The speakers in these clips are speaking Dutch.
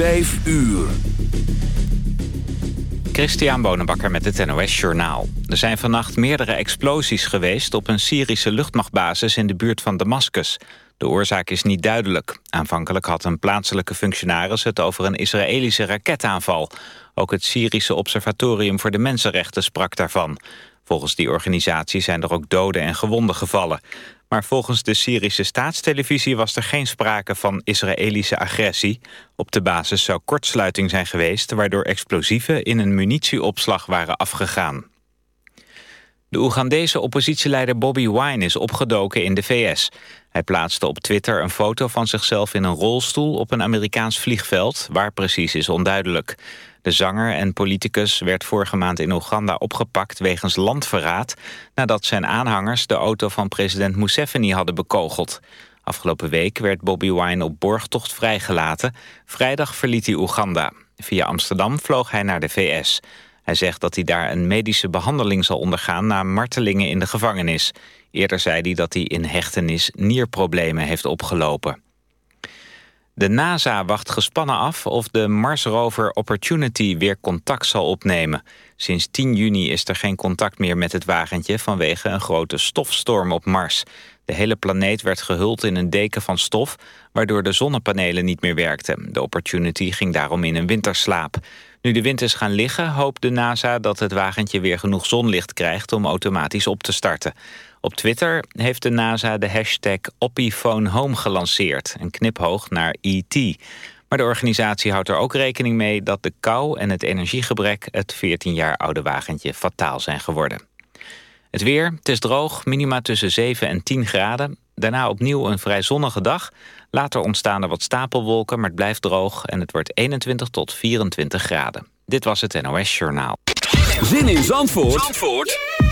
5 uur. Christian Bonenbakker met het NOS Journaal. Er zijn vannacht meerdere explosies geweest op een Syrische luchtmachtbasis in de buurt van Damascus. De oorzaak is niet duidelijk. Aanvankelijk had een plaatselijke functionaris het over een Israëlische raketaanval. Ook het Syrische Observatorium voor de Mensenrechten sprak daarvan. Volgens die organisatie zijn er ook doden en gewonden gevallen. Maar volgens de Syrische staatstelevisie was er geen sprake van Israëlische agressie. Op de basis zou kortsluiting zijn geweest... waardoor explosieven in een munitieopslag waren afgegaan. De Oegandese oppositieleider Bobby Wine is opgedoken in de VS. Hij plaatste op Twitter een foto van zichzelf in een rolstoel... op een Amerikaans vliegveld, waar precies is onduidelijk. De zanger en politicus werd vorige maand in Oeganda opgepakt wegens landverraad... nadat zijn aanhangers de auto van president Museveni hadden bekogeld. Afgelopen week werd Bobby Wine op borgtocht vrijgelaten. Vrijdag verliet hij Oeganda. Via Amsterdam vloog hij naar de VS. Hij zegt dat hij daar een medische behandeling zal ondergaan... na martelingen in de gevangenis. Eerder zei hij dat hij in hechtenis nierproblemen heeft opgelopen. De NASA wacht gespannen af of de Mars-rover Opportunity weer contact zal opnemen. Sinds 10 juni is er geen contact meer met het wagentje vanwege een grote stofstorm op Mars. De hele planeet werd gehuld in een deken van stof, waardoor de zonnepanelen niet meer werkten. De Opportunity ging daarom in een winterslaap. Nu de wind is gaan liggen, hoopt de NASA dat het wagentje weer genoeg zonlicht krijgt om automatisch op te starten. Op Twitter heeft de NASA de hashtag OppiePhoneHome gelanceerd, een kniphoog naar ET. Maar de organisatie houdt er ook rekening mee dat de kou en het energiegebrek het 14 jaar oude wagentje fataal zijn geworden. Het weer, het is droog, minima tussen 7 en 10 graden. Daarna opnieuw een vrij zonnige dag. Later ontstaan er wat stapelwolken, maar het blijft droog... en het wordt 21 tot 24 graden. Dit was het NOS Journaal. Zin in Zandvoort, Zandvoort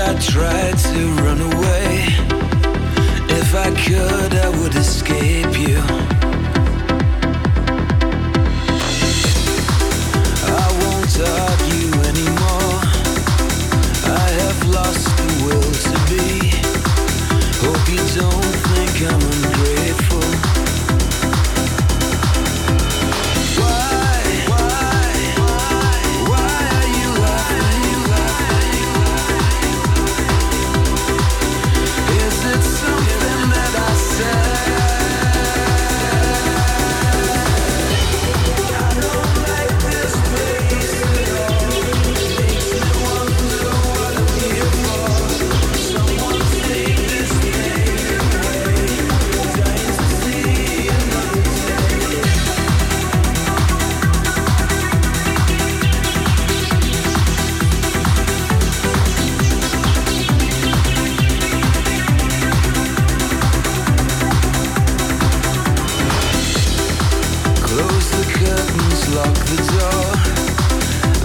I try to run away? If I could, I would escape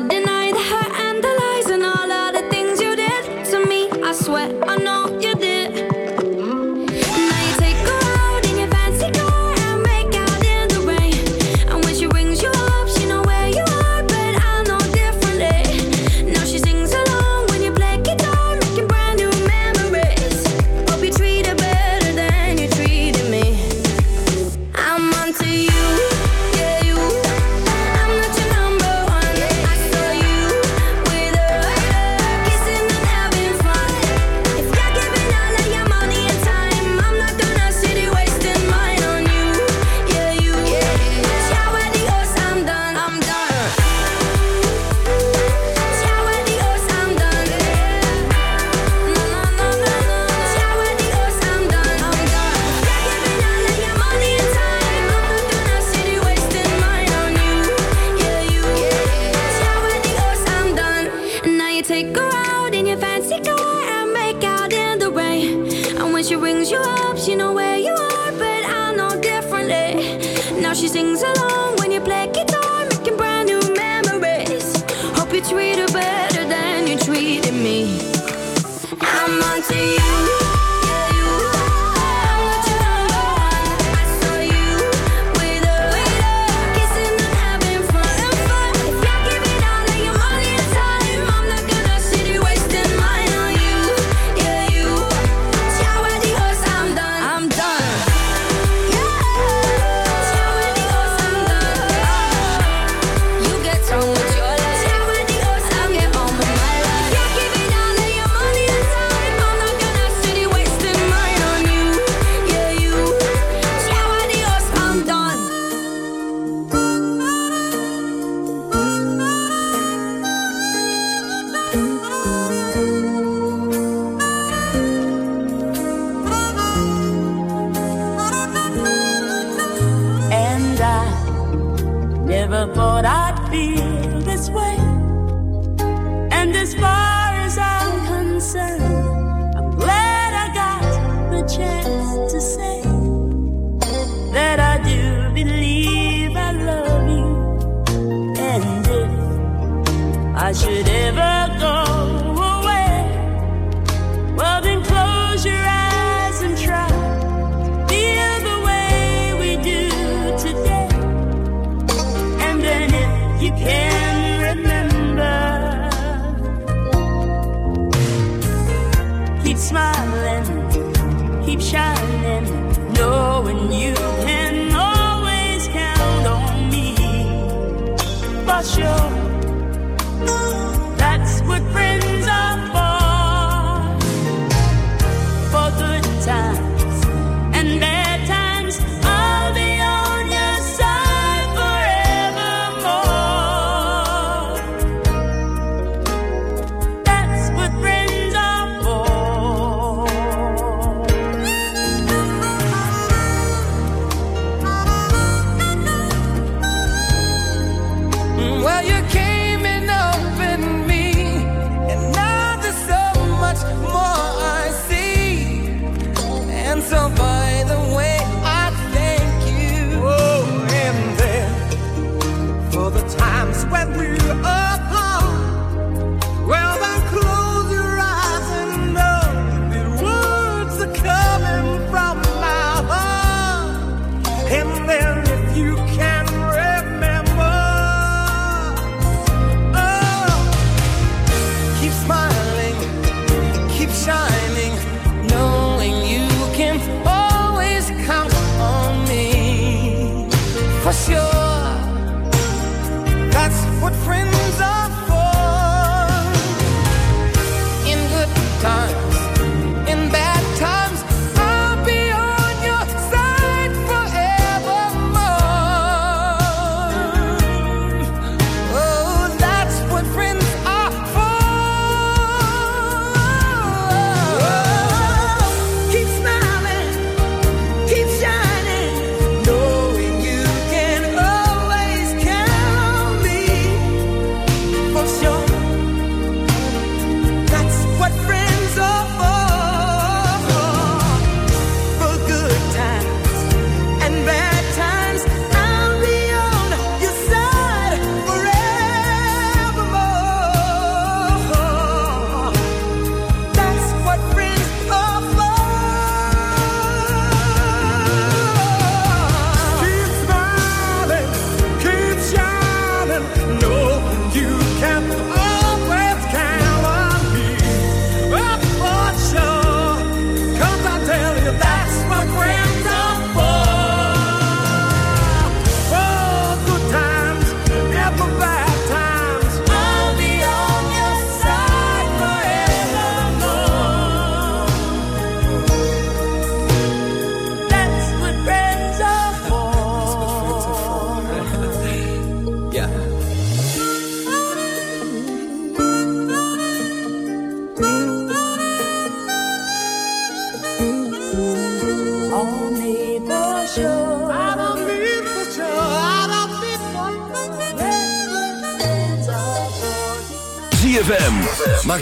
dinner.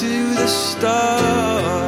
to the start.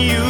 You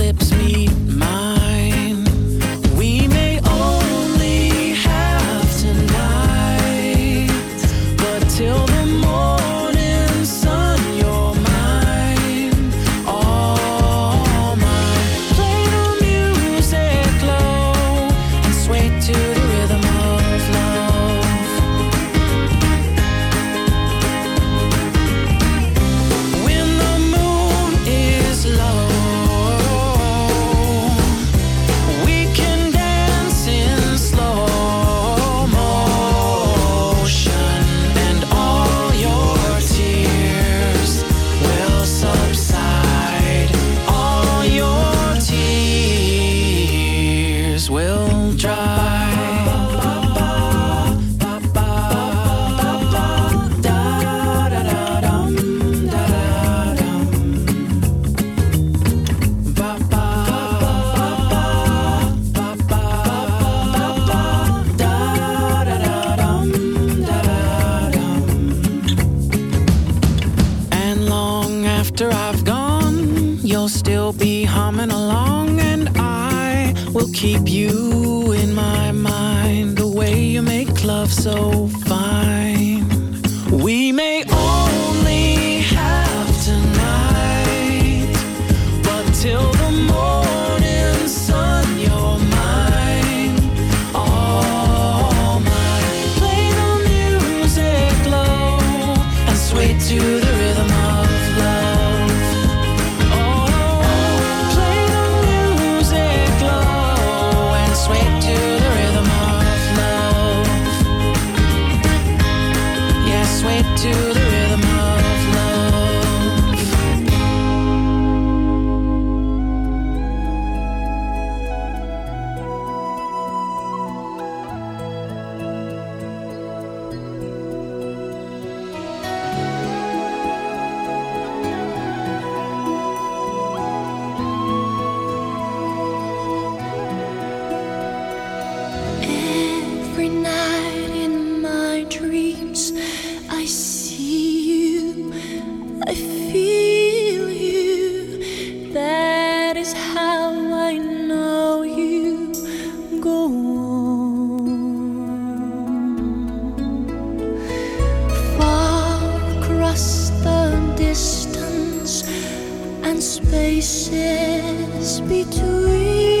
and spaces between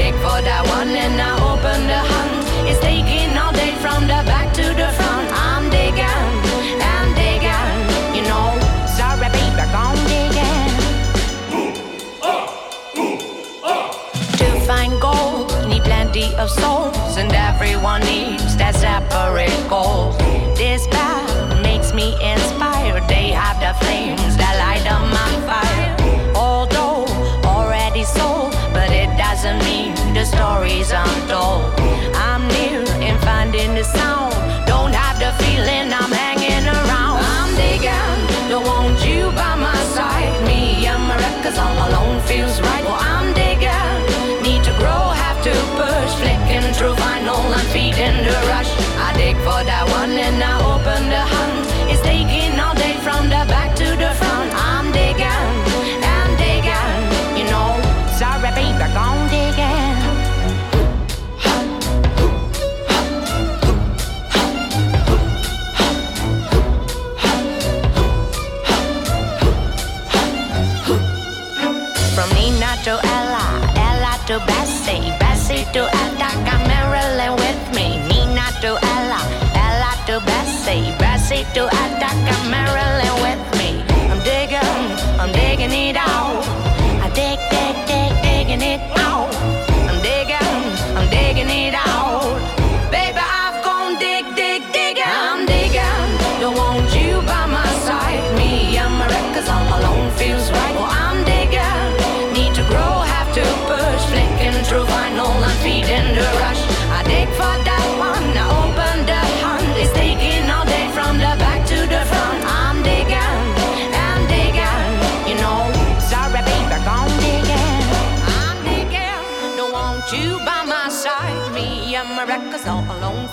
Dig for that one and I open the hunt. It's taking all day from the back to the front. I'm digging and digging, you know. Sorry, baby, gone digging. To find gold, need plenty of souls, and everyone needs that separate goal. This path makes me inspired. They have the flames that light up my doesn't mean the story's untold. I'm near in finding the sound. Don't have the feeling I'm hanging around. I'm digging, don't want you by my side. Me and my records all alone feels right. Well, Bessie, Bessie to